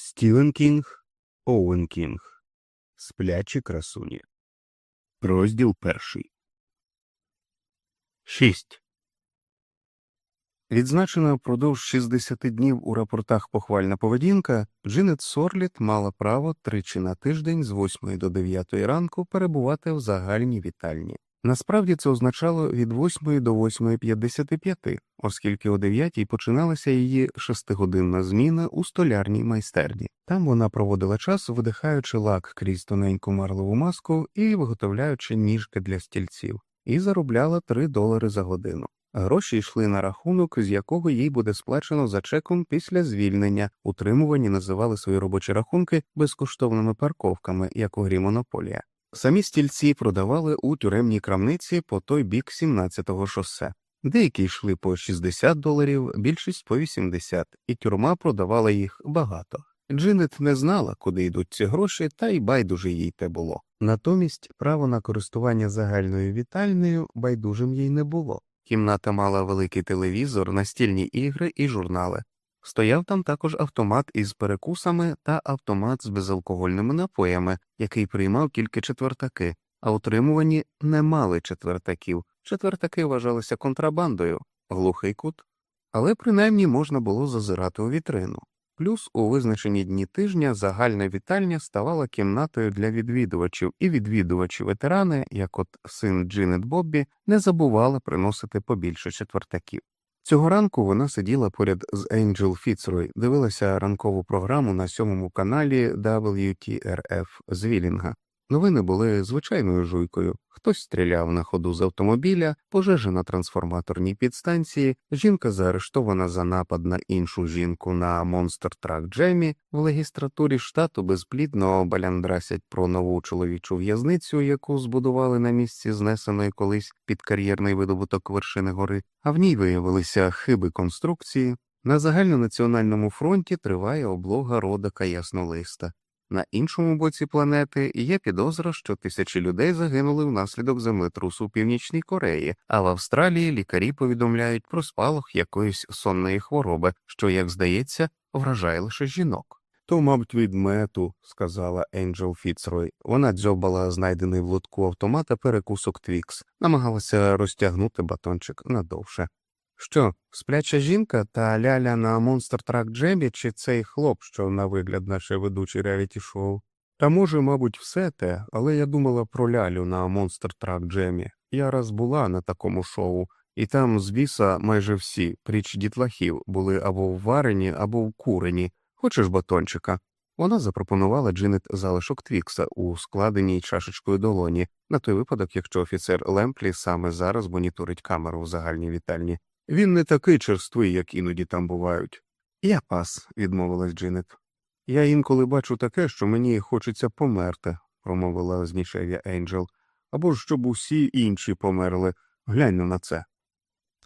Стівен Кінг, Оуен Кінг. Сплячі красуні. Розділ перший. 6. Відзначена впродовж 60 днів у рапортах похвальна поведінка, Джинет Сорліт мала право тричі на тиждень з 8 до 9 ранку перебувати в загальній вітальні. Насправді це означало від 8 до 8.55, оскільки о 9 починалася її шестигодинна зміна у столярній майстерні. Там вона проводила час, видихаючи лак крізь тоненьку марлову маску і виготовляючи ніжки для стільців, і заробляла 3 долари за годину. Гроші йшли на рахунок, з якого їй буде сплачено за чеком після звільнення. Утримувані називали свої робочі рахунки безкоштовними парковками, як у грі монополія. Самі стільці продавали у тюремній крамниці по той бік 17-го шосе. Деякі йшли по 60 доларів, більшість по 80, і тюрма продавала їх багато. Джинет не знала, куди йдуть ці гроші, та й байдуже їй те було. Натомість право на користування загальною вітальнею байдужим їй не було. Кімната мала великий телевізор, настільні ігри і журнали. Стояв там також автомат із перекусами та автомат з безалкогольними напоями, який приймав тільки четвертаки, а утримувані не мали четвертаків. Четвертаки вважалися контрабандою, глухий кут, але принаймні можна було зазирати у вітрину. Плюс у визначені дні тижня загальна вітальня ставала кімнатою для відвідувачів, і відвідувачі ветерани, як от син Джинет Боббі, не забували приносити побільше четвертаків. Цього ранку вона сиділа поряд з Енджел Фіцрой, дивилася ранкову програму на сьомому каналі WTRF з Вілінга. Новини були звичайною жуйкою. Хтось стріляв на ходу з автомобіля, пожежа на трансформаторній підстанції, жінка заарештована за напад на іншу жінку на Монстер Трак Джемі, в легістратурі штату безплідно баляндрасять про нову чоловічу в'язницю, яку збудували на місці знесеної колись під кар'єрний видобуток вершини гори, а в ній виявилися хиби конструкції. На загальнонаціональному фронті триває облога родика яснолиста. На іншому боці планети є підозра, що тисячі людей загинули внаслідок землетрусу в Північній Кореї, а в Австралії лікарі повідомляють про спалах якоїсь сонної хвороби, що, як здається, вражає лише жінок. То, мабуть, від мету, сказала Енджел Фіцрой. Вона дзьобала знайдений в лотку автомата перекусок Твікс, намагалася розтягнути батончик надовше. Що, спляча жінка та ляля на Monster Truck Jam і чи цей хлоп, що на вигляд наче ведучий реаліті шоу? Та може, мабуть, все те, але я думала про лялю на Monster Truck Jam і. Я раз була на такому шоу, і там з біса майже всі, пріч дітлахів, були або вварені, або вкурені. Хочеш батончика? Вона запропонувала Джинет залишок Твікса у складеній чашечкою долоні, на той випадок, якщо офіцер Лемплі саме зараз моніторить камеру в загальній вітальні. Він не такий черствий, як іноді там бувають. Я пас, відмовилась Джинет. Я інколи бачу таке, що мені хочеться померти, промовила знішев'я Енджел, або ж щоб усі інші померли. Глянь на це.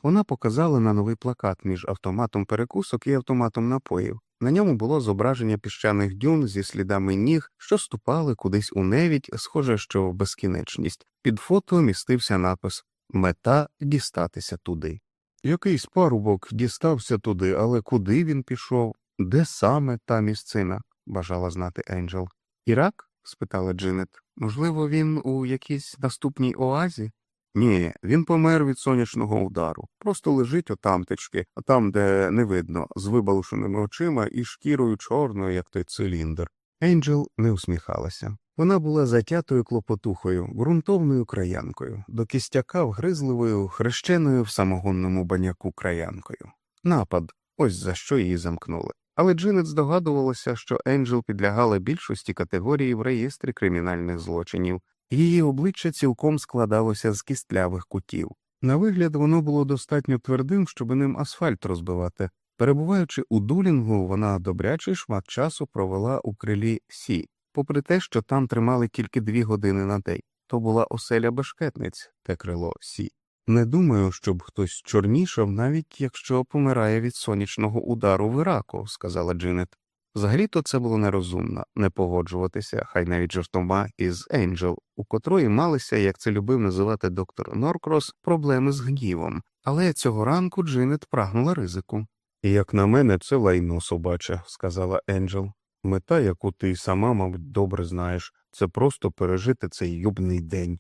Вона показала на новий плакат між автоматом перекусок і автоматом напоїв. На ньому було зображення піщаних дюн зі слідами ніг, що ступали кудись у невідь, схоже, що в безкінечність. Під фото містився напис Мета дістатися туди. Якийсь парубок дістався туди, але куди він пішов? Де саме та місцина? бажала знати Енджел. Ірак? спитала Джинет. Можливо, він у якійсь наступній оазі? Ні, він помер від сонячного удару. Просто лежить отамтечки, а там, де не видно, з вибалушеними очима і шкірою чорною, як той циліндр. Енджел не усміхалася. Вона була затятою клопотухою, ґрунтовною краянкою, до кістяка вгризливою, хрещеною в самогонному баняку краянкою. Напад, ось за що її замкнули. Але Джинет здогадувалася, що Енджел підлягала більшості категорій в реєстрі кримінальних злочинів, її обличчя цілком складалося з кістлявих кутів. На вигляд, воно було достатньо твердим, щоб ним асфальт розбивати. Перебуваючи у Дулінгу, вона добрячий шмат часу провела у крилі Сі, попри те, що там тримали тільки дві години на день. То була оселя бешкетниць, те крило Сі. Не думаю, щоб хтось чорнішав, навіть якщо помирає від сонячного удару в Іраку, сказала Джинет. Взагалі-то це було нерозумно не погоджуватися, хай навіть жартома із Енджел, у котрої малися, як це любив називати доктор Норкрос, проблеми з гнівом, але цього ранку Джинет прагнула ризику. Як на мене, це лайно собаче, сказала Енджел. Мета, яку ти й сама, мабуть, добре знаєш, це просто пережити цей юбний день.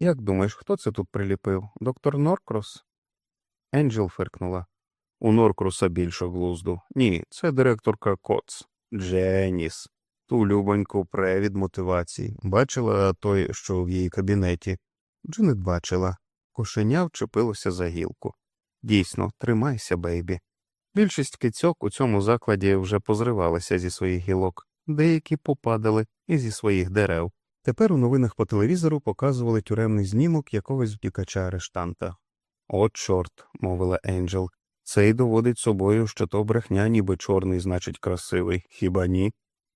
Як думаєш, хто це тут приліпив? Доктор Норкрос? Енджел фиркнула. У Норкроса більше глузду. Ні, це директорка Коц. Дженіс. Ту любоньку превід мотивації. Бачила той, що в її кабінеті. Дженет бачила. Кошеня вчепилося за гілку. Дійсно, тримайся, бейбі. Більшість кицьок у цьому закладі вже позривалися зі своїх гілок, деякі попадали і зі своїх дерев. Тепер у новинах по телевізору показували тюремний знімок якогось втікача арештанта. От чорт, мовила Енджел. Це й доводить собою, що то брехня, ніби чорний, значить, красивий, хіба ні?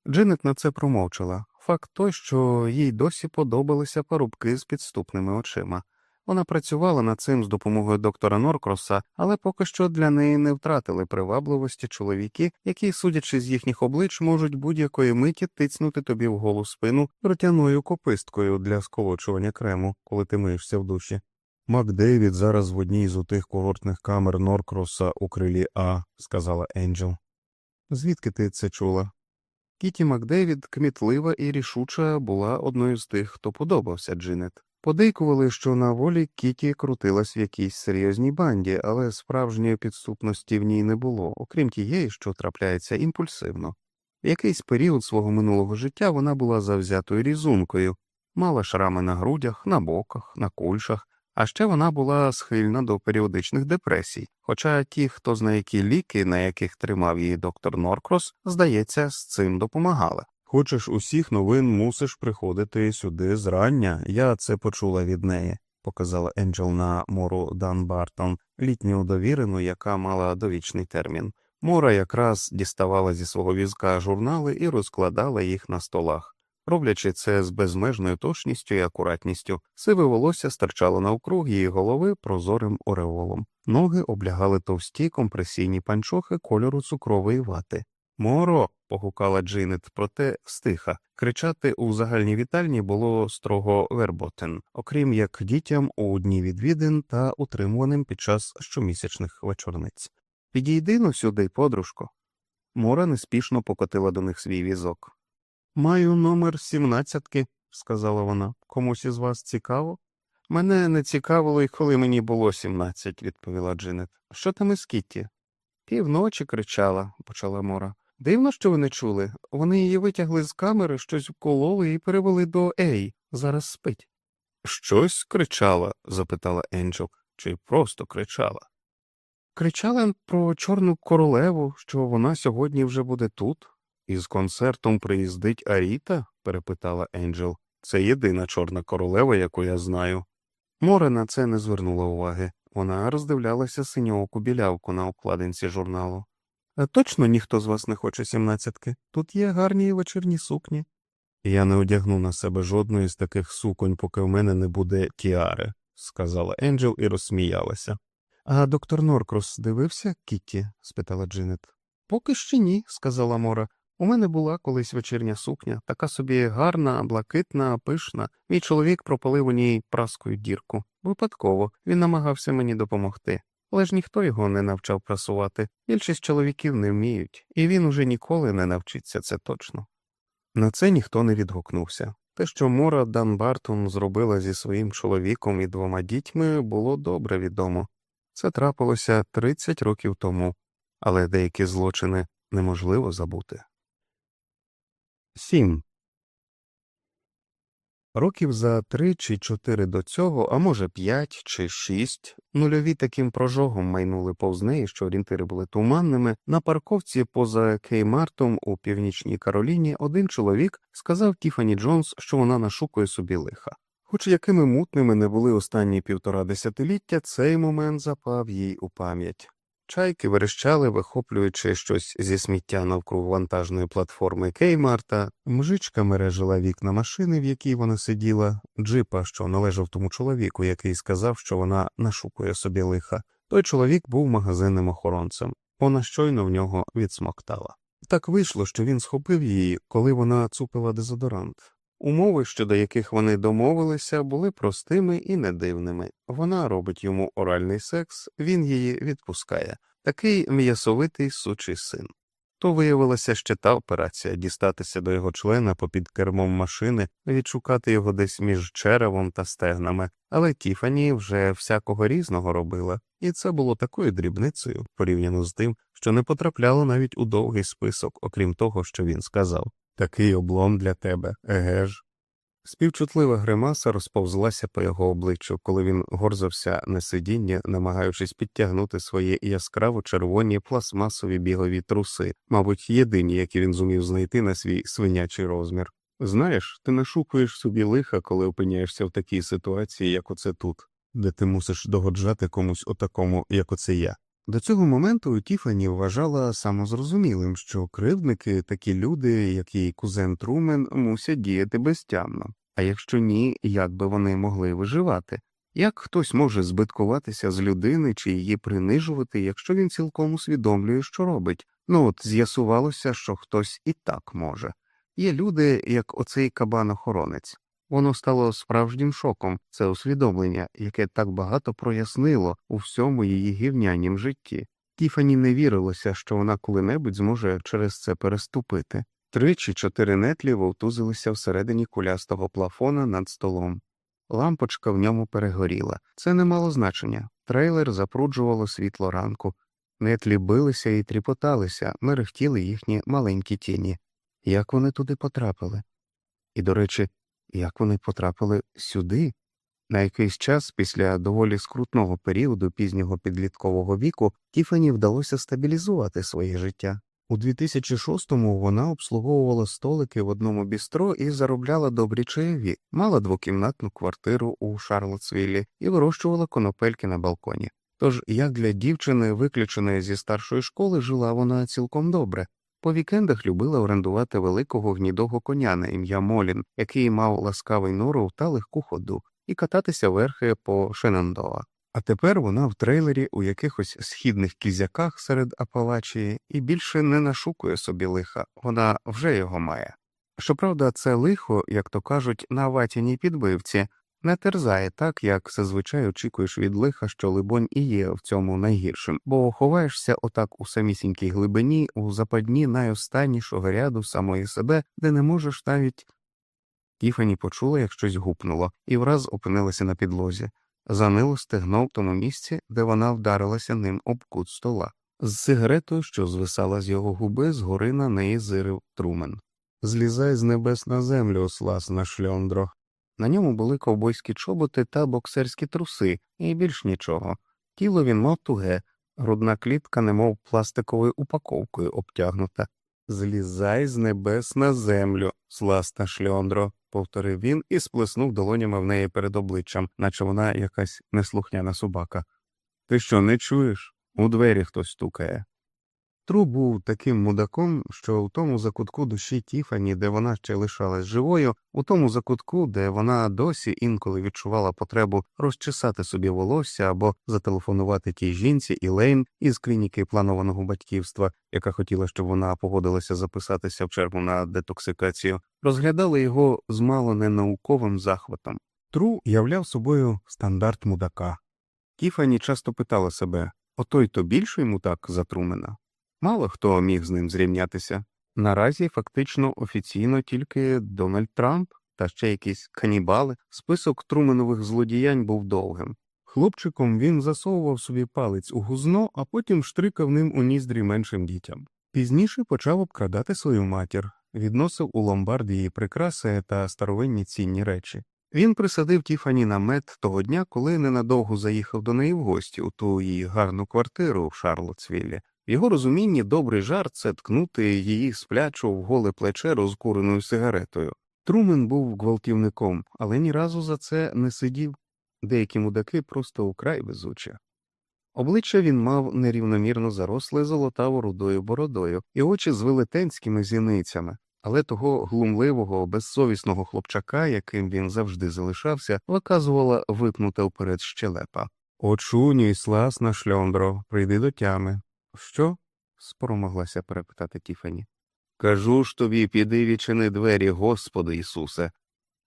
Дженет на це промовчала. Факт той, що їй досі подобалися парубки з підступними очима. Вона працювала над цим з допомогою доктора Норкроса, але поки що для неї не втратили привабливості чоловіки, які, судячи з їхніх облич, можуть будь-якої миті тицнути тобі в голу спину ротяною кописткою для сколочування крему, коли ти миєшся в душі. Макдейвід зараз в одній з отих курортних камер Норкроса у крилі А, сказала Енджел. Звідки ти це чула? Кіті Макдейвід, кмітлива і рішуча, була одною з тих, хто подобався Джинет. Подейкували, що на волі Кіті крутилась в якійсь серйозній банді, але справжньої підступності в ній не було, окрім тієї, що трапляється імпульсивно. В якийсь період свого минулого життя вона була завзятою різункою, мала шрами на грудях, на боках, на кульшах, а ще вона була схильна до періодичних депресій. Хоча ті, хто знає які ліки, на яких тримав її доктор Норкрос, здається, з цим допомагали. Хочеш усіх новин, мусиш приходити сюди зрання. Я це почула від неї, показала Енджел на мору Дан Бартон, літню довірену, яка мала довічний термін. Мора якраз діставала зі свого візка журнали і розкладала їх на столах. Роблячи це з безмежною точністю і акуратністю, сиве волосся стирчало навкруг її голови прозорим ореолом. Ноги облягали товсті компресійні панчохи кольору цукрової вати. Моро. погукала Джинет, проте стиха. Кричати у загальній вітальні було строго верботен, окрім як дітям у дні відвідин та утримуваним під час щомісячних вечорниць. Підійди ну сюди, подружко. Мора неспішно покотила до них свій візок. Маю номер сімнадцятки, сказала вона. Комусь із вас цікаво? Мене не цікавило й коли мені було сімнадцять, відповіла Джинет. Що там із Кітті? Півночі кричала, почала Мора. Дивно, що ви не чули. Вони її витягли з камери, щось вкололи і перевели до Ей. Зараз спить. Щось кричала? запитала Енджел, чи просто кричала. Кричала про чорну королеву, що вона сьогодні вже буде тут. Із концертом приїздить Аріта? перепитала Енджел. Це єдина чорна королева, яку я знаю. Море на це не звернула уваги. Вона роздивлялася синьооку білявку на обкладинці журналу. «А Точно ніхто з вас не хоче сімнадцятки. Тут є гарні вечірні сукні. Я не одягну на себе жодної з таких суконь, поки в мене не буде тіари, сказала Енджел і розсміялася. А доктор Норкрос дивився, Кітті? спитала Джинет. Поки ще ні, сказала Мора. У мене була колись вечірня сукня, така собі гарна, блакитна, пишна. Мій чоловік пропалив у ній праскою дірку. Випадково він намагався мені допомогти. Але ж ніхто його не навчав прасувати. Більшість чоловіків не вміють, і він уже ніколи не навчиться це точно. На це ніхто не відгукнувся. Те, що Мора Дан Бартон зробила зі своїм чоловіком і двома дітьми, було добре відомо. Це трапилося 30 років тому, але деякі злочини неможливо забути. 7. Років за три чи чотири до цього, а може п'ять чи шість, нульові таким прожогом майнули повз неї, що орієнтири були туманними. На парковці поза Кеймартом у північній Кароліні один чоловік сказав Тіфані Джонс, що вона нашукує собі лиха. Хоч якими мутними не були останні півтора десятиліття, цей момент запав їй у пам'ять. Чайки верещали, вихоплюючи щось зі сміття навкруг вантажної платформи Кеймарта, мжичка мережила вікна машини, в якій вона сиділа, джипа, що належав тому чоловіку, який сказав, що вона нашукує собі лиха. Той чоловік був магазинним охоронцем. Вона щойно в нього відсмоктала. Так вийшло, що він схопив її, коли вона цупила дезодорант. Умови, щодо яких вони домовилися, були простими і недивними. Вона робить йому оральний секс, він її відпускає. Такий м'ясовитий сучий син. То виявилася ще та операція дістатися до його члена попід кермом машини, відшукати його десь між черевом та стегнами, але Тіфані вже всякого різного робила, і це було такою дрібницею порівняно з тим, що не потрапляло навіть у довгий список, окрім того, що він сказав такий облом для тебе, еге ж. Співчутлива гримаса розповзлася по його обличчю, коли він горзався на сидіння, намагаючись підтягнути свої яскраво червоні пластмасові бігові труси, мабуть, єдині, які він зумів знайти на свій свинячий розмір. Знаєш, ти нашукуєш собі лиха, коли опиняєшся в такій ситуації, як оце тут, де ти мусиш догоджати комусь отакому, як оце я. До цього моменту Тіфані вважала самозрозумілим, що кривдники такі люди, як її кузен Трумен, мусять діяти безтямно. А якщо ні, як би вони могли виживати? Як хтось може збиткуватися з людини чи її принижувати, якщо він цілком усвідомлює, що робить? Ну от з'ясувалося, що хтось і так може. Є люди, як оцей кабан-охоронець. Воно стало справжнім шоком, це усвідомлення, яке так багато прояснило у всьому її гівнянім житті. Тіфані не вірилося, що вона коли-небудь зможе через це переступити. Три чи чотири нетлі вовтузилися всередині кулястого плафона над столом. Лампочка в ньому перегоріла. Це не мало значення. Трейлер запруджувало світло ранку. Нетлі билися і тріпоталися, мерехтіли їхні маленькі тіні. Як вони туди потрапили? І, до речі, як вони потрапили сюди? На якийсь час після доволі скрутного періоду пізнього підліткового віку Тіфані вдалося стабілізувати своє життя. У 2006-му вона обслуговувала столики в одному бістро і заробляла добрі чаєві, мала двокімнатну квартиру у Шарлотсвіллі і вирощувала конопельки на балконі. Тож, як для дівчини, виключеної зі старшої школи, жила вона цілком добре. По вікендах любила орендувати великого гнідого коня на ім'я Молін, який мав ласкавий нору та легку ходу, і кататися верхи по Шенандоа. А тепер вона в трейлері у якихось східних кізяках серед Апалачії і більше не нашукує собі лиха, вона вже його має. Щоправда, це лихо, як то кажуть, на ватяній підбивці, не терзає так, як зазвичай очікуєш від лиха, що, либонь, і є в цьому найгіршим, бо ховаєшся отак у самісінькій глибині, у западні найостаннішого ряду самої себе, де не можеш навіть. Тіфані почула, як щось гупнуло, і враз опинилася на підлозі. Занило стегно в тому місці, де вона вдарилася ним об кут стола. З сигаретою, що звисала з його губи, згори на неї зирив трумен. Злізай з небес на землю, сласна шльондро. На ньому були ковбойські чоботи та боксерські труси, і більш нічого. Тіло він мав туге, грудна клітка, немов пластиковою упаковкою обтягнута. Злізай з небес на землю, сласна шльондро, повторив він і сплеснув долонями в неї перед обличчям, наче вона якась неслухняна собака. Ти що, не чуєш? У двері хтось стукає. Тру був таким мудаком, що у тому закутку душі Тіфані, де вона ще лишалась живою, у тому закутку, де вона досі інколи відчувала потребу розчесати собі волосся або зателефонувати тій жінці Ілейн із клініки планованого батьківства, яка хотіла, щоб вона погодилася записатися в чергу на детоксикацію, розглядали його з мало не науковим захватом. Тру являв собою стандарт мудака. Тіфані часто питала себе отой то більший мудак за Трумена? Мало хто міг з ним зрівнятися. Наразі фактично офіційно тільки Дональд Трамп та ще якісь канібали. Список труменових злодіянь був довгим. Хлопчиком він засовував собі палець у гузно, а потім штрикав ним у ніздрі меншим дітям. Пізніше почав обкрадати свою матір, відносив у ломбард її прикраси та старовинні цінні речі. Він присадив Тіфані на мед того дня, коли ненадовго заїхав до неї в гості у ту її гарну квартиру в Шарлотсвіллі. В його розумінні добрий жарт це ткнути її сплячу в голе плече розкуреною сигаретою. Трумен був гвалтівником, але ні разу за це не сидів. Деякі мудаки просто украй везучі. Обличчя він мав нерівномірно заросле золотаво рудою бородою і очі з велетенськими зіницями, але того глумливого, безсовісного хлопчака, яким він завжди залишався, виказувала випнута вперед щелепа. Очунюй, сласна шльондро, прийди до тями. Що? спромоглася перепитати Тіфані. Кажу ж тобі, піди відчини двері, Господи Ісусе.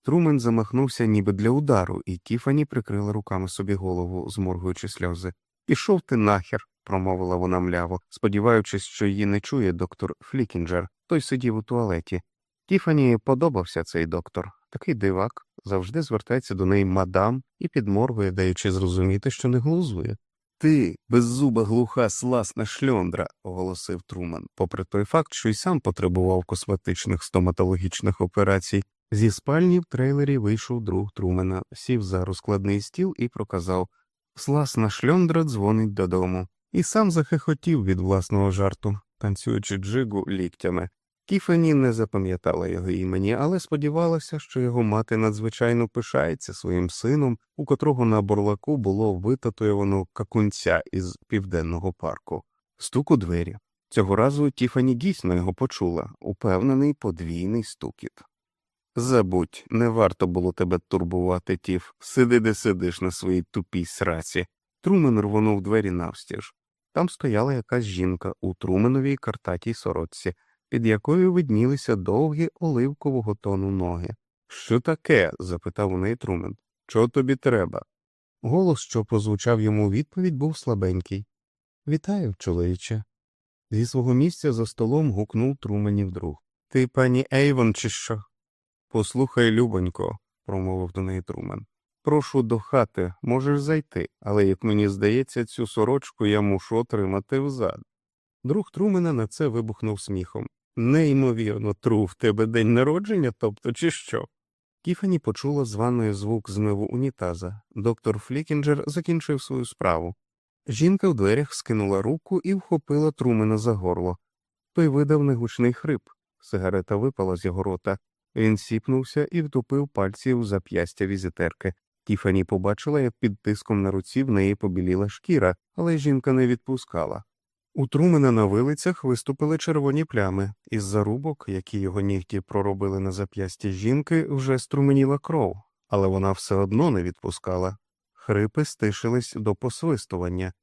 Трумен замахнувся ніби для удару, і Тіфані прикрила руками собі голову, зморгуючи сльози. Пішов ти нахер, промовила вона мляво, сподіваючись, що її не чує доктор Флікінджер. Той сидів у туалеті. Тіфані подобався цей доктор, такий дивак, завжди звертається до неї мадам і підморгує, даючи зрозуміти, що не глузує. Ти, беззуба глуха сласна шльондра, оголосив Труман, попри той факт, що й сам потребував косметичних стоматологічних операцій. Зі спальні в трейлері вийшов друг Трумена, сів за розкладний стіл і проказав Сласна шльондра дзвонить додому, і сам захихотів від власного жарту, танцюючи джигу ліктями. Тіфані не запам'ятала його імені, але сподівалася, що його мати надзвичайно пишається своїм сином, у котрого на борлаку було витатуєвано какунця із південного парку. Стук у двері. Цього разу Тіфані дійсно його почула, упевнений подвійний стукіт. Забудь, не варто було тебе турбувати, Тіф. Сиди, де сидиш на своїй тупій сраці. Трумен рвонув двері навстіж. Там стояла якась жінка у Труменовій картатій сорочці під якою виднілися довгі оливкового тону ноги. Що таке? запитав у неї Трумен. Чого тобі треба? Голос, що прозвучав йому у відповідь, був слабенький. Вітаю, чоловіче. Зі свого місця за столом гукнув Труменів друг. Ти пані Ейвон, чи що? Послухай, любонько, промовив до неї Трумен. Прошу до хати, можеш зайти, але, як мені здається, цю сорочку я мушу отримати взад. Друг Трумена на це вибухнув сміхом. Неймовірно, тру, в тебе день народження, тобто, чи що? Тіфані почула з ванної звук змиву унітаза. Доктор Флікінджер закінчив свою справу. Жінка в дверях скинула руку і вхопила Трумена за горло. Той видав негучний хрип. Сигарета випала з його рота. Він сіпнувся і втупив пальці в зап'ястя візитерки. Тіфані побачила, як під тиском на руці в неї побіліла шкіра, але жінка не відпускала. У Трумена на вилицях виступили червоні плями, із зарубок, які його нігті проробили на зап'ясті жінки, вже струменіла кров, але вона все одно не відпускала. Хрипи стишились до посвистування.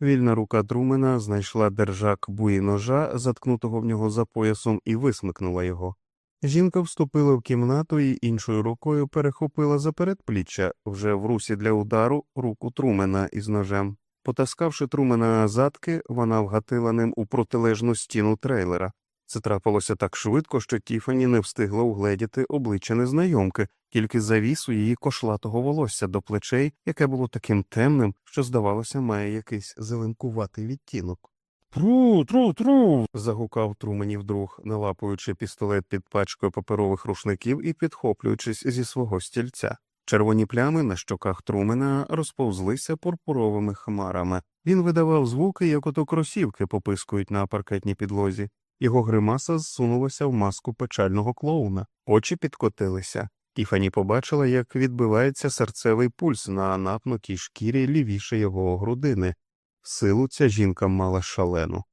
Вільна рука Трумена знайшла держак буї ножа, заткнутого в нього за поясом, і висмикнула його. Жінка вступила в кімнату і іншою рукою перехопила за передпліччя вже в русі для удару руку Трумена із ножем. Потаскавши Трумена задки, вона вгатила ним у протилежну стіну трейлера. Це трапилося так швидко, що Тіфані не встигла угледіти обличчя незнайомки, тільки завісу її кошлатого волосся до плечей, яке було таким темним, що, здавалося, має якийсь зеленкуватий відтінок. Тру, тру, тру. загукав Труменів друг, налапуючи пістолет під пачкою паперових рушників і підхоплюючись зі свого стільця. Червоні плями на щоках Трумена розповзлися пурпуровими хмарами. Він видавав звуки, як ото кросівки попискують на паркетній підлозі. Його гримаса зсунулася в маску печального клоуна, очі підкотилися. Тіфані побачила, як відбивається серцевий пульс на напнутій шкірі лівіше його грудини. Силу ця жінка мала шалену.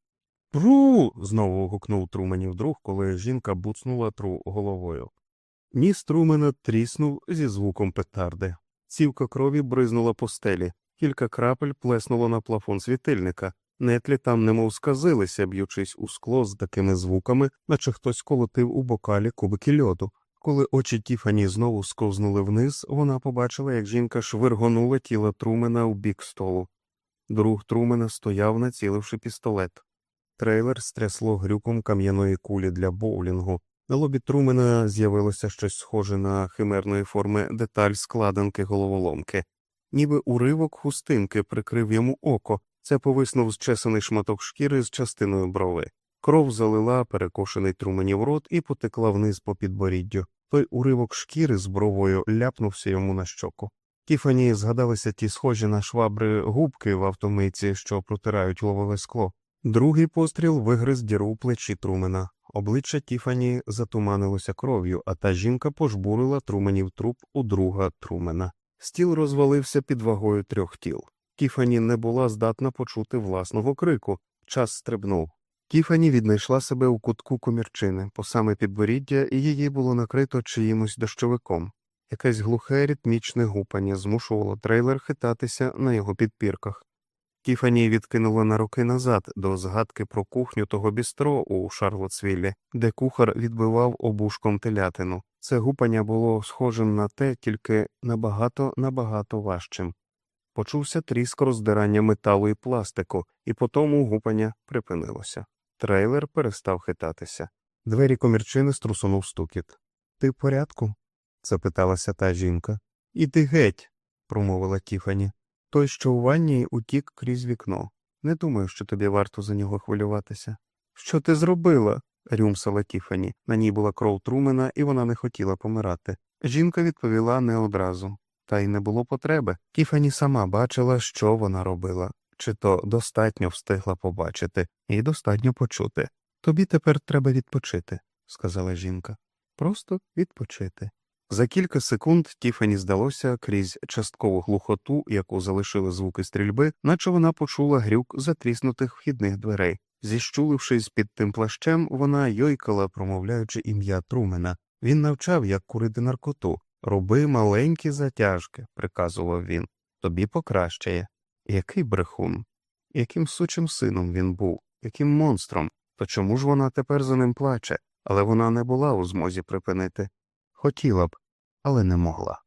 Пру. знову гукнув Труменів друг, коли жінка буцнула тру головою. Ніс Трумена тріснув зі звуком петарди. Цівка крові бризнула по стелі, кілька крапель плеснуло на плафон світильника. Нетлі там немов сказилися, б'ючись у скло з такими звуками, наче хтось колотив у бокалі кубики льоду. Коли очі Тіфані знову сковзнули вниз, вона побачила, як жінка швиргонула тіло Трумена у бік столу. Друг Трумена стояв, націливши пістолет. Трейлер стрясло грюком кам'яної кулі для боулінгу. На лобі Трумена з'явилося щось схоже на химерної форми деталь складинки головоломки, ніби уривок хустинки прикрив йому око, це повиснув зчесаний шматок шкіри з частиною брови. Кров залила перекошений Труменів рот і потекла вниз по підборіддю. Той уривок шкіри з бровою ляпнувся йому на щоку. Тіфані згадалися ті схожі на швабри губки в автомийці, що протирають ловове скло. Другий постріл вигриз діру у плечі Трумена. Обличчя Тіфані затуманилося кров'ю, а та жінка пожбурила Труменів труп у друга Трумена. Стіл розвалився під вагою трьох тіл. Тіфані не була здатна почути власного крику. Час стрибнув. Тіфані віднайшла себе у кутку комірчини, по саме підборіддя, і її було накрито чиїмось дощовиком. Якесь глухе ритмічне гупання змушувало трейлер хитатися на його підпірках. Тіфані відкинула на руки назад до згадки про кухню того бістро у Шарлотсвіллі, де кухар відбивав обушком телятину. Це гупання було схожим на те, тільки набагато набагато важчим. Почувся тріск роздирання металу і пластику, і потому гупання припинилося. Трейлер перестав хитатися. Двері комірчини струсунув стукіт. Ти в порядку? запиталася та жінка. Іди геть, промовила Тіфані. Той, що у ванні, утік крізь вікно. Не думаю, що тобі варто за нього хвилюватися. Що ти зробила? рюмсала Тіфані. На ній була кров Трумена, і вона не хотіла помирати. Жінка відповіла не одразу, та й не було потреби. Тіфані сама бачила, що вона робила, чи то достатньо встигла побачити, і достатньо почути. Тобі тепер треба відпочити, сказала жінка. Просто відпочити. За кілька секунд Тіфані здалося крізь часткову глухоту, яку залишили звуки стрільби, наче вона почула грюк затріснутих вхідних дверей. Зіщулившись під тим плащем, вона йойкала, промовляючи ім'я Трумена. Він навчав, як курити наркоту. Роби маленькі затяжки, приказував він. Тобі покращає. Який брехун? Яким сучим сином він був, яким монстром? То чому ж вона тепер за ним плаче? Але вона не була у змозі припинити. Хотіла б, але не могла.